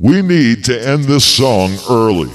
We need to end this song early.